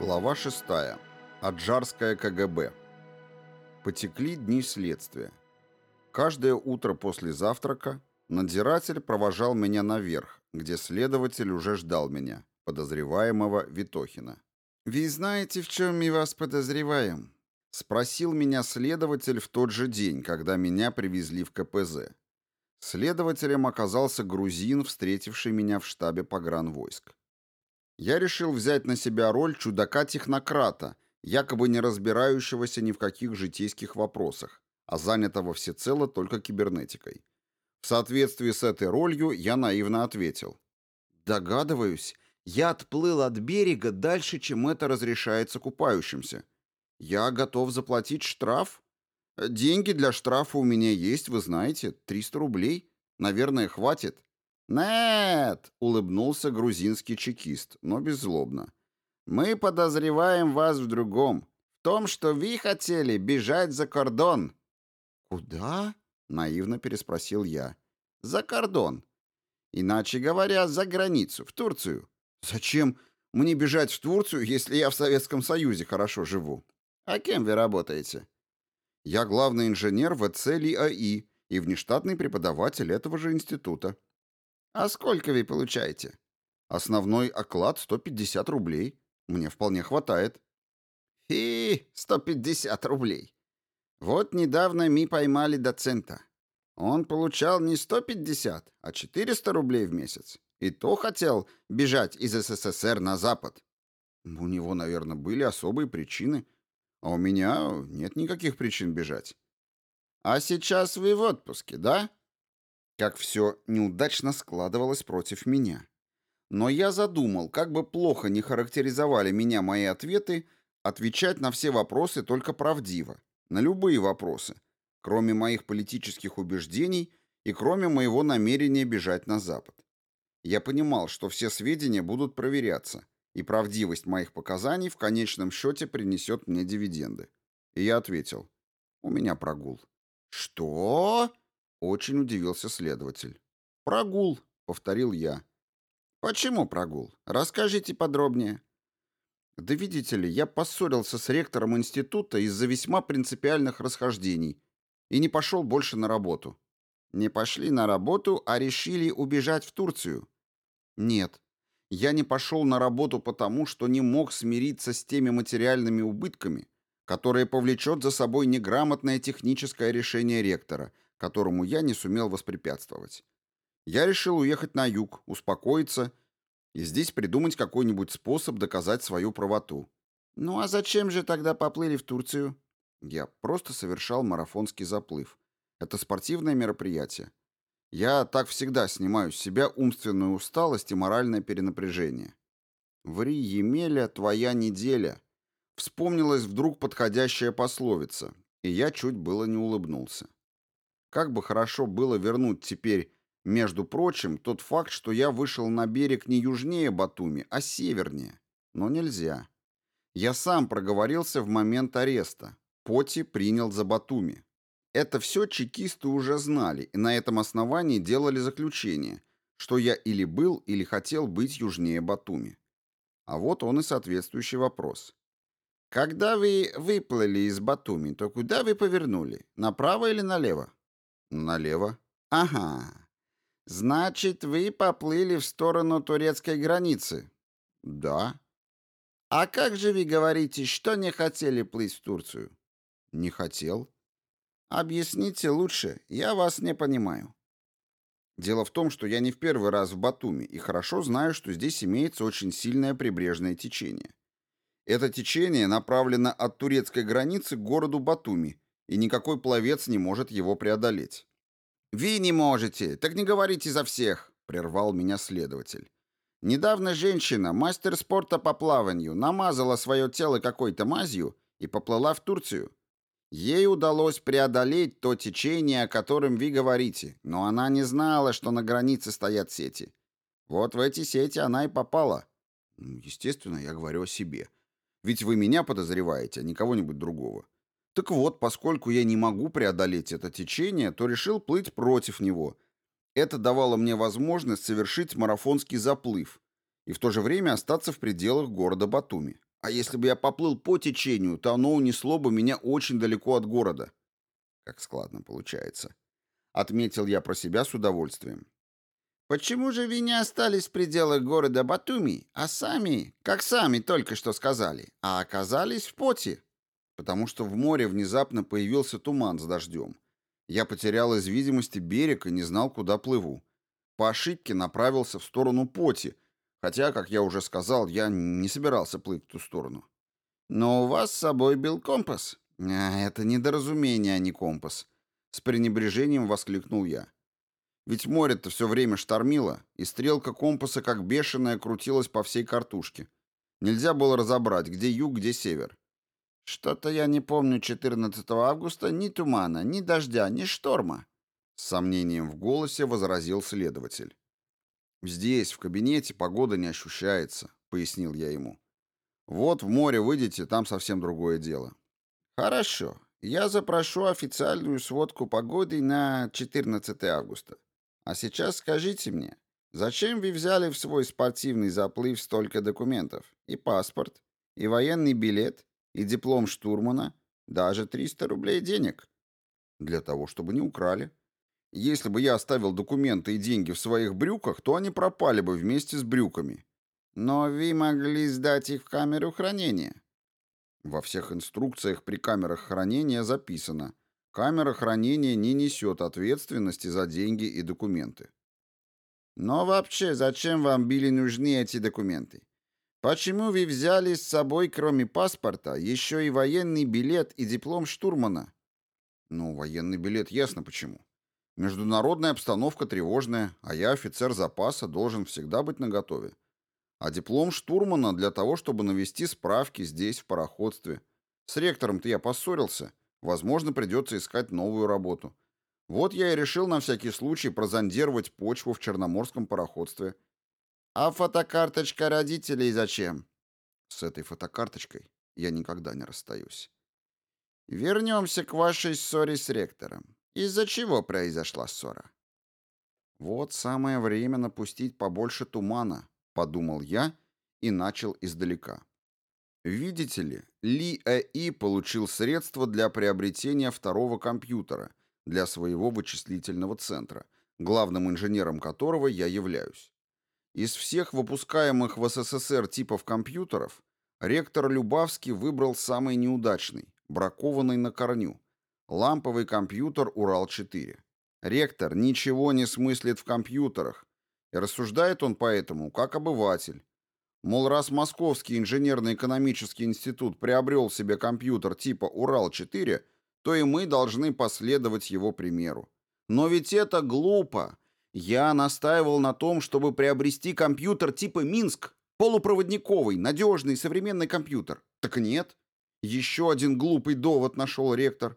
Глава 6. Аджарское КГБ. Потекли дни следствия. Каждое утро после завтрака надзиратель провожал меня наверх, где следователь уже ждал меня, подозреваемого Витохина. «Вы знаете, в чем мы вас подозреваем?» — спросил меня следователь в тот же день, когда меня привезли в КПЗ. Следователем оказался грузин, встретивший меня в штабе погранвойск я решил взять на себя роль чудака-технократа, якобы не разбирающегося ни в каких житейских вопросах, а занятого всецело только кибернетикой. В соответствии с этой ролью я наивно ответил. «Догадываюсь, я отплыл от берега дальше, чем это разрешается купающимся. Я готов заплатить штраф. Деньги для штрафа у меня есть, вы знаете, 300 рублей. Наверное, хватит». «Нет!» — улыбнулся грузинский чекист, но беззлобно. «Мы подозреваем вас в другом. В том, что вы хотели бежать за кордон». «Куда?» — наивно переспросил я. «За кордон. Иначе говоря, за границу, в Турцию». «Зачем мне бежать в Турцию, если я в Советском Союзе хорошо живу?» «А кем вы работаете?» «Я главный инженер в АИ и внештатный преподаватель этого же института». А сколько вы получаете? Основной оклад 150 рублей. Мне вполне хватает. Фи, 150 рублей. Вот недавно мы поймали доцента. Он получал не 150, а 400 рублей в месяц. И то хотел бежать из СССР на Запад. У него, наверное, были особые причины. А у меня нет никаких причин бежать. А сейчас вы в отпуске, да? Как все неудачно складывалось против меня. Но я задумал, как бы плохо не характеризовали меня мои ответы, отвечать на все вопросы только правдиво, на любые вопросы, кроме моих политических убеждений и кроме моего намерения бежать на Запад. Я понимал, что все сведения будут проверяться, и правдивость моих показаний в конечном счете принесет мне дивиденды. И я ответил, у меня прогул. «Что?» Очень удивился следователь. «Прогул», — повторил я. «Почему прогул? Расскажите подробнее». «Да видите ли, я поссорился с ректором института из-за весьма принципиальных расхождений и не пошел больше на работу». «Не пошли на работу, а решили убежать в Турцию?» «Нет. Я не пошел на работу потому, что не мог смириться с теми материальными убытками, которые повлечет за собой неграмотное техническое решение ректора, которому я не сумел воспрепятствовать. Я решил уехать на юг, успокоиться и здесь придумать какой-нибудь способ доказать свою правоту. Ну а зачем же тогда поплыли в Турцию? Я просто совершал марафонский заплыв. Это спортивное мероприятие. Я так всегда снимаю с себя умственную усталость и моральное перенапряжение. «Ври, Емеля, твоя неделя», Вспомнилась вдруг подходящая пословица, и я чуть было не улыбнулся. Как бы хорошо было вернуть теперь, между прочим, тот факт, что я вышел на берег не южнее Батуми, а севернее. Но нельзя. Я сам проговорился в момент ареста. Поти принял за Батуми. Это все чекисты уже знали и на этом основании делали заключение, что я или был, или хотел быть южнее Батуми. А вот он и соответствующий вопрос. Когда вы выплыли из Батуми, то куда вы повернули? Направо или налево? Налево. Ага. Значит, вы поплыли в сторону турецкой границы? Да. А как же вы говорите, что не хотели плыть в Турцию? Не хотел. Объясните лучше, я вас не понимаю. Дело в том, что я не в первый раз в Батуми и хорошо знаю, что здесь имеется очень сильное прибрежное течение. Это течение направлено от турецкой границы к городу Батуми и никакой пловец не может его преодолеть. «Вы не можете, так не говорите за всех», — прервал меня следователь. «Недавно женщина, мастер спорта по плаванию, намазала свое тело какой-то мазью и поплыла в Турцию. Ей удалось преодолеть то течение, о котором вы говорите, но она не знала, что на границе стоят сети. Вот в эти сети она и попала». «Естественно, я говорю о себе. Ведь вы меня подозреваете, а не кого-нибудь другого. Так вот, поскольку я не могу преодолеть это течение, то решил плыть против него. Это давало мне возможность совершить марафонский заплыв и в то же время остаться в пределах города Батуми. А если бы я поплыл по течению, то оно унесло бы меня очень далеко от города. Как складно получается. Отметил я про себя с удовольствием. Почему же вы не остались в пределах города Батуми, а сами, как сами только что сказали, а оказались в поте? Потому что в море внезапно появился туман с дождем. Я потерял из видимости берег и не знал, куда плыву. По ошибке направился в сторону поти, хотя, как я уже сказал, я не собирался плыть в ту сторону. Но у вас с собой был компас. А, это недоразумение, а не компас. С пренебрежением воскликнул я. Ведь море-то все время штормило, и стрелка компаса как бешеная крутилась по всей картушке. Нельзя было разобрать, где юг, где север. Что-то я не помню 14 августа ни тумана, ни дождя, ни шторма. С сомнением в голосе возразил следователь. «Здесь, в кабинете, погода не ощущается», — пояснил я ему. «Вот в море выйдете, там совсем другое дело». «Хорошо. Я запрошу официальную сводку погоды на 14 августа. А сейчас скажите мне, зачем вы взяли в свой спортивный заплыв столько документов? И паспорт, и военный билет, и диплом штурмана, даже 300 рублей денег? Для того, чтобы не украли. Если бы я оставил документы и деньги в своих брюках, то они пропали бы вместе с брюками. Но вы могли сдать их в камеру хранения. Во всех инструкциях при камерах хранения записано, Камера хранения не несет ответственности за деньги и документы. Но вообще, зачем вам были нужны эти документы? Почему вы взяли с собой, кроме паспорта, еще и военный билет и диплом штурмана? Ну, военный билет ясно почему. Международная обстановка тревожная, а я, офицер запаса, должен всегда быть наготове. А диплом штурмана для того, чтобы навести справки здесь, в пароходстве. С ректором-то я поссорился, Возможно, придется искать новую работу. Вот я и решил на всякий случай прозондировать почву в черноморском пароходстве. А фотокарточка родителей зачем? С этой фотокарточкой я никогда не расстаюсь. Вернемся к вашей ссоре с ректором. Из-за чего произошла ссора? Вот самое время напустить побольше тумана, подумал я и начал издалека. Видите ли, Ли Э.И. получил средства для приобретения второго компьютера для своего вычислительного центра, главным инженером которого я являюсь. Из всех выпускаемых в СССР типов компьютеров ректор Любавский выбрал самый неудачный, бракованный на корню, ламповый компьютер Урал-4. Ректор ничего не смыслит в компьютерах, и рассуждает он поэтому как обыватель, Мол, раз Московский инженерно-экономический институт приобрел себе компьютер типа Урал-4, то и мы должны последовать его примеру. Но ведь это глупо. Я настаивал на том, чтобы приобрести компьютер типа Минск, полупроводниковый, надежный, современный компьютер. Так нет. Еще один глупый довод нашел ректор.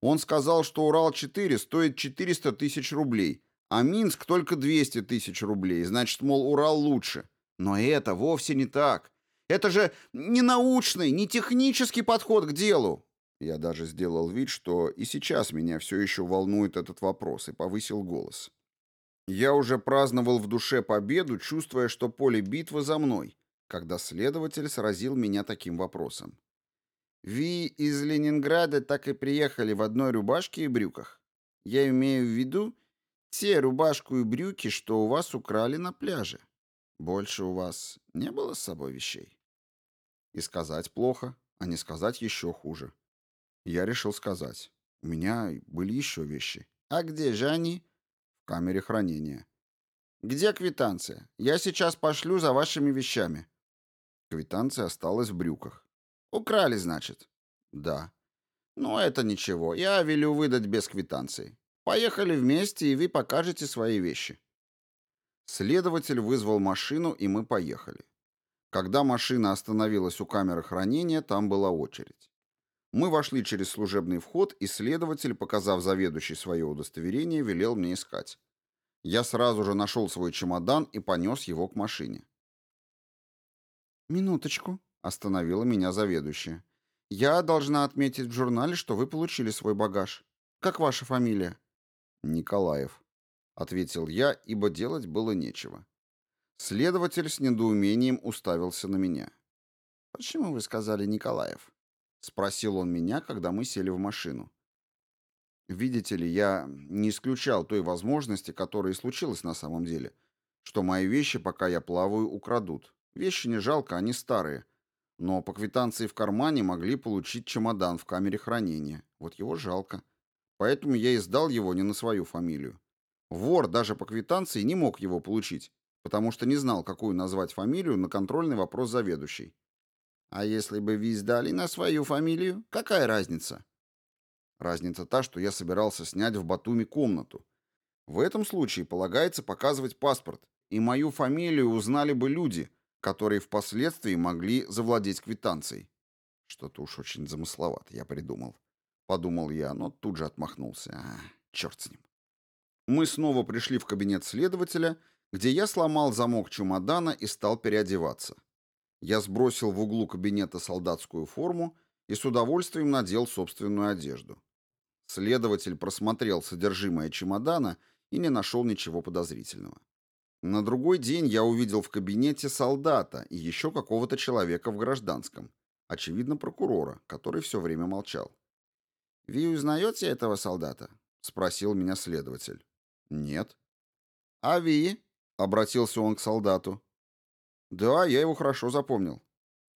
Он сказал, что Урал-4 стоит 400 тысяч рублей, а Минск только 200 тысяч рублей. Значит, мол, Урал лучше. Но это вовсе не так. Это же не научный, не технический подход к делу. Я даже сделал вид, что и сейчас меня все еще волнует этот вопрос, и повысил голос. Я уже праздновал в душе победу, чувствуя, что поле битвы за мной, когда следователь сразил меня таким вопросом. «Вы из Ленинграда так и приехали в одной рубашке и брюках? Я имею в виду те рубашку и брюки, что у вас украли на пляже». Больше у вас не было с собой вещей? И сказать плохо, а не сказать еще хуже. Я решил сказать. У меня были еще вещи. А где же они? Камере хранения. Где квитанция? Я сейчас пошлю за вашими вещами. Квитанция осталась в брюках. Украли, значит? Да. Ну, это ничего. Я велю выдать без квитанции. Поехали вместе, и вы покажете свои вещи. Следователь вызвал машину, и мы поехали. Когда машина остановилась у камеры хранения, там была очередь. Мы вошли через служебный вход, и следователь, показав заведующий свое удостоверение, велел мне искать. Я сразу же нашел свой чемодан и понес его к машине. «Минуточку», — остановила меня заведующая. «Я должна отметить в журнале, что вы получили свой багаж. Как ваша фамилия?» «Николаев», ответил я, ибо делать было нечего. Следователь с недоумением уставился на меня. «Почему вы сказали Николаев?» — спросил он меня, когда мы сели в машину. Видите ли, я не исключал той возможности, которая и случилась на самом деле, что мои вещи, пока я плаваю, украдут. Вещи не жалко, они старые. Но по квитанции в кармане могли получить чемодан в камере хранения. Вот его жалко. Поэтому я издал его не на свою фамилию. Вор даже по квитанции не мог его получить, потому что не знал, какую назвать фамилию на контрольный вопрос заведующей. А если бы вы издали на свою фамилию, какая разница? Разница та, что я собирался снять в Батуми комнату. В этом случае полагается показывать паспорт, и мою фамилию узнали бы люди, которые впоследствии могли завладеть квитанцией. Что-то уж очень замысловато я придумал. Подумал я, но тут же отмахнулся. А, черт с ним. Мы снова пришли в кабинет следователя, где я сломал замок чемодана и стал переодеваться. Я сбросил в углу кабинета солдатскую форму и с удовольствием надел собственную одежду. Следователь просмотрел содержимое чемодана и не нашел ничего подозрительного. На другой день я увидел в кабинете солдата и еще какого-то человека в гражданском, очевидно, прокурора, который все время молчал. «Вы узнаете этого солдата?» — спросил меня следователь. «Нет». «А вы?» — обратился он к солдату. «Да, я его хорошо запомнил».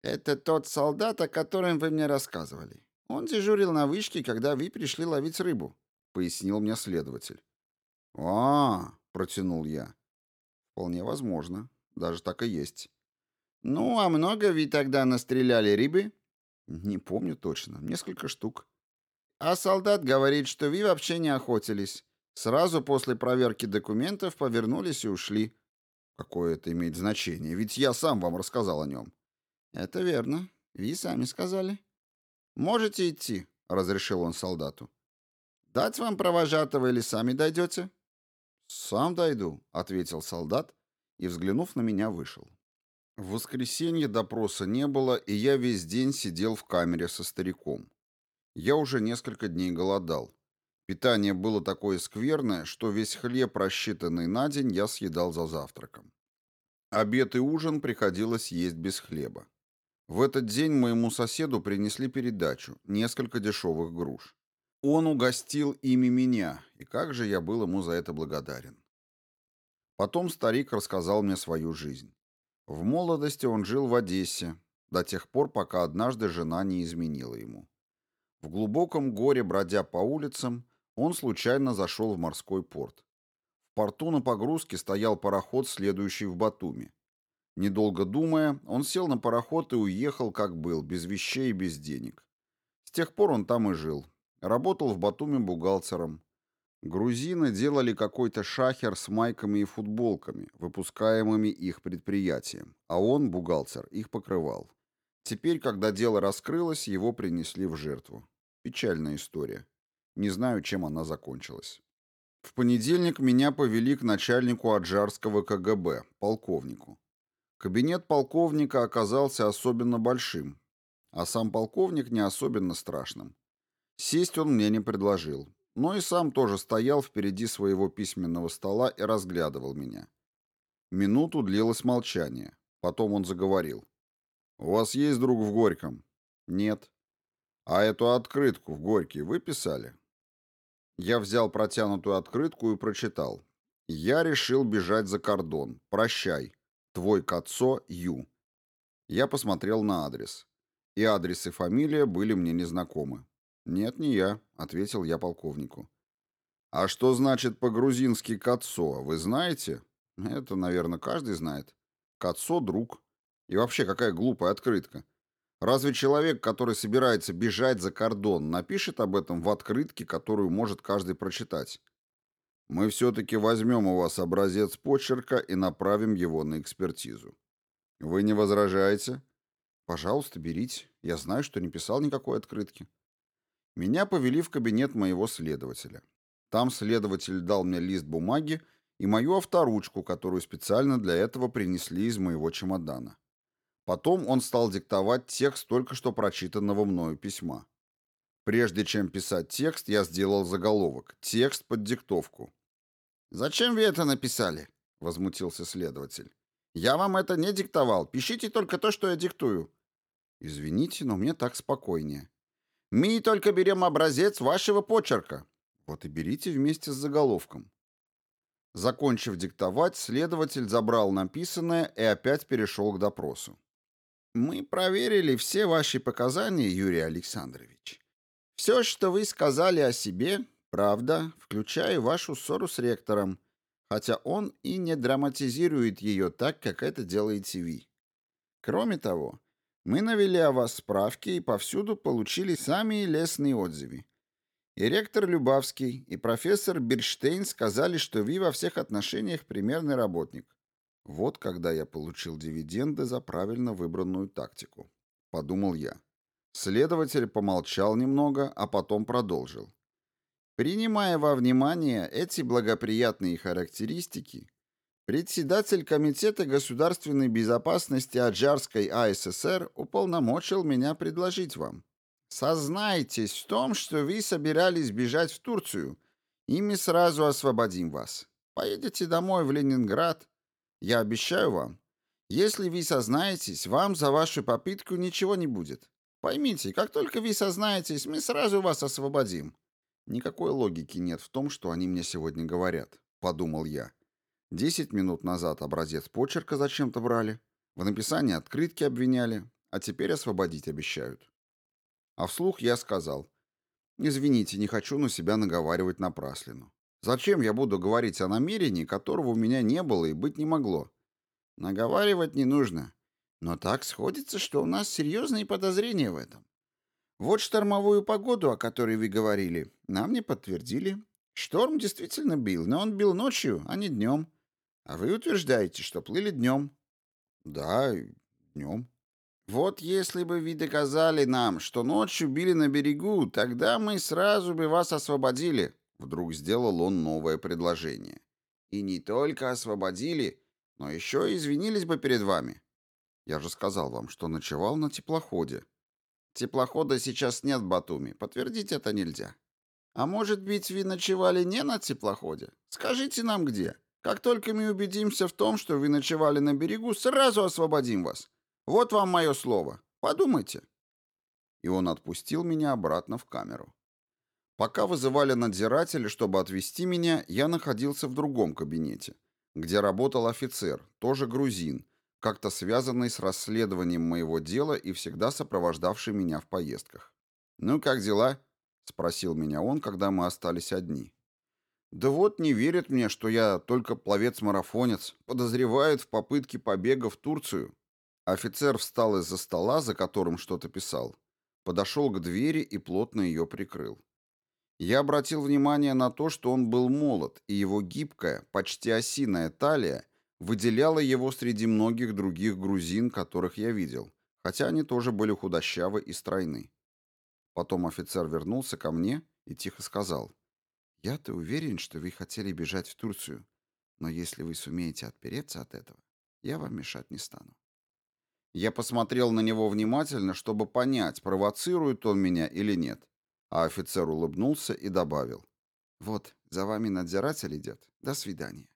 «Это тот солдат, о котором вы мне рассказывали. Он дежурил на вышке, когда вы пришли ловить рыбу, пояснил мне следователь. А, протянул я. Вполне возможно, даже так и есть. Ну, а много вы тогда настреляли рыбы? Не помню точно, несколько штук. А солдат говорит, что вы вообще не охотились. Сразу после проверки документов повернулись и ушли. Какое это имеет значение? Ведь я сам вам рассказал о нем. Это верно. Вы сами сказали. «Можете идти», — разрешил он солдату. «Дать вам провожатого или сами дойдете?» «Сам дойду», — ответил солдат и, взглянув на меня, вышел. В воскресенье допроса не было, и я весь день сидел в камере со стариком. Я уже несколько дней голодал. Питание было такое скверное, что весь хлеб, рассчитанный на день, я съедал за завтраком. Обед и ужин приходилось есть без хлеба. В этот день моему соседу принесли передачу, несколько дешевых груш. Он угостил ими меня, и как же я был ему за это благодарен. Потом старик рассказал мне свою жизнь. В молодости он жил в Одессе, до тех пор, пока однажды жена не изменила ему. В глубоком горе, бродя по улицам, он случайно зашел в морской порт. В порту на погрузке стоял пароход, следующий в Батуми. Недолго думая, он сел на пароход и уехал, как был, без вещей и без денег. С тех пор он там и жил. Работал в Батуми бухгалтером. Грузины делали какой-то шахер с майками и футболками, выпускаемыми их предприятием, а он, бухгалтер, их покрывал. Теперь, когда дело раскрылось, его принесли в жертву. Печальная история. Не знаю, чем она закончилась. В понедельник меня повели к начальнику Аджарского КГБ, полковнику. Кабинет полковника оказался особенно большим, а сам полковник не особенно страшным. Сесть он мне не предложил, но и сам тоже стоял впереди своего письменного стола и разглядывал меня. Минуту длилось молчание. Потом он заговорил. «У вас есть друг в Горьком?» «Нет». «А эту открытку в Горький вы писали?» Я взял протянутую открытку и прочитал. «Я решил бежать за кордон. Прощай. Твой Кацо Ю. Я посмотрел на адрес. И адрес и фамилия были мне незнакомы. «Нет, не я», — ответил я полковнику. «А что значит по-грузински «кацо», вы знаете?» «Это, наверное, каждый знает. Кацо — друг. И вообще, какая глупая открытка. Разве человек, который собирается бежать за кордон, напишет об этом в открытке, которую может каждый прочитать? Мы все-таки возьмем у вас образец почерка и направим его на экспертизу. Вы не возражаете? Пожалуйста, берите. Я знаю, что не писал никакой открытки. Меня повели в кабинет моего следователя. Там следователь дал мне лист бумаги и мою авторучку, которую специально для этого принесли из моего чемодана. Потом он стал диктовать текст только что прочитанного мною письма. Прежде чем писать текст, я сделал заголовок. Текст под диктовку. «Зачем вы это написали?» — возмутился следователь. «Я вам это не диктовал. Пишите только то, что я диктую». Извините, но мне так спокойнее. Мы только берем образец вашего почерка. Вот и берите вместе с заголовком. Закончив диктовать, следователь забрал написанное и опять перешел к допросу. Мы проверили все ваши показания, Юрий Александрович. Все, что вы сказали о себе, правда, включая вашу ссору с ректором, хотя он и не драматизирует ее так, как это делаете вы. Кроме того, мы навели о вас справки и повсюду получили самые лестные отзывы. И ректор Любавский, и профессор Бирштейн сказали, что вы во всех отношениях примерный работник. Вот когда я получил дивиденды за правильно выбранную тактику. Подумал я. Следователь помолчал немного, а потом продолжил. Принимая во внимание эти благоприятные характеристики, председатель Комитета государственной безопасности Аджарской АССР уполномочил меня предложить вам. Сознайтесь в том, что вы собирались бежать в Турцию, и мы сразу освободим вас. Поедете домой в Ленинград, я обещаю вам, если вы сознаетесь, вам за вашу попытку ничего не будет. Поймите, как только вы сознаетесь, мы сразу вас освободим. Никакой логики нет в том, что они мне сегодня говорят, подумал я. Десять минут назад образец почерка зачем-то брали, в написании открытки обвиняли, а теперь освободить обещают. А вслух я сказал: "Извините, не хочу на себя наговаривать напраслину. Зачем я буду говорить о намерении, которого у меня не было и быть не могло? Наговаривать не нужно. Но так сходится, что у нас серьезные подозрения в этом. Вот штормовую погоду, о которой вы говорили, нам не подтвердили. Шторм действительно бил, но он бил ночью, а не днем. А вы утверждаете, что плыли днем. Да, днем. Вот если бы вы доказали нам, что ночью били на берегу, тогда мы сразу бы вас освободили. Вдруг сделал он новое предложение. И не только освободили, но еще и извинились бы перед вами. Я же сказал вам, что ночевал на теплоходе. Теплохода сейчас нет в Батуми, подтвердить это нельзя. А может быть, вы ночевали не на теплоходе? Скажите нам где. Как только мы убедимся в том, что вы ночевали на берегу, сразу освободим вас. Вот вам мое слово. Подумайте. И он отпустил меня обратно в камеру. Пока вызывали надзирателя, чтобы отвезти меня, я находился в другом кабинете, где работал офицер, тоже грузин, как-то связанный с расследованием моего дела и всегда сопровождавший меня в поездках. «Ну, как дела?» — спросил меня он, когда мы остались одни. «Да вот не верит мне, что я только пловец-марафонец, подозревает в попытке побега в Турцию». Офицер встал из-за стола, за которым что-то писал, подошел к двери и плотно ее прикрыл. Я обратил внимание на то, что он был молод, и его гибкая, почти осиная талия выделяла его среди многих других грузин, которых я видел, хотя они тоже были худощавы и стройны. Потом офицер вернулся ко мне и тихо сказал, «Я-то уверен, что вы хотели бежать в Турцию, но если вы сумеете отпереться от этого, я вам мешать не стану». Я посмотрел на него внимательно, чтобы понять, провоцирует он меня или нет. А офицер улыбнулся и добавил. «Вот, за вами надзиратель идет. До свидания».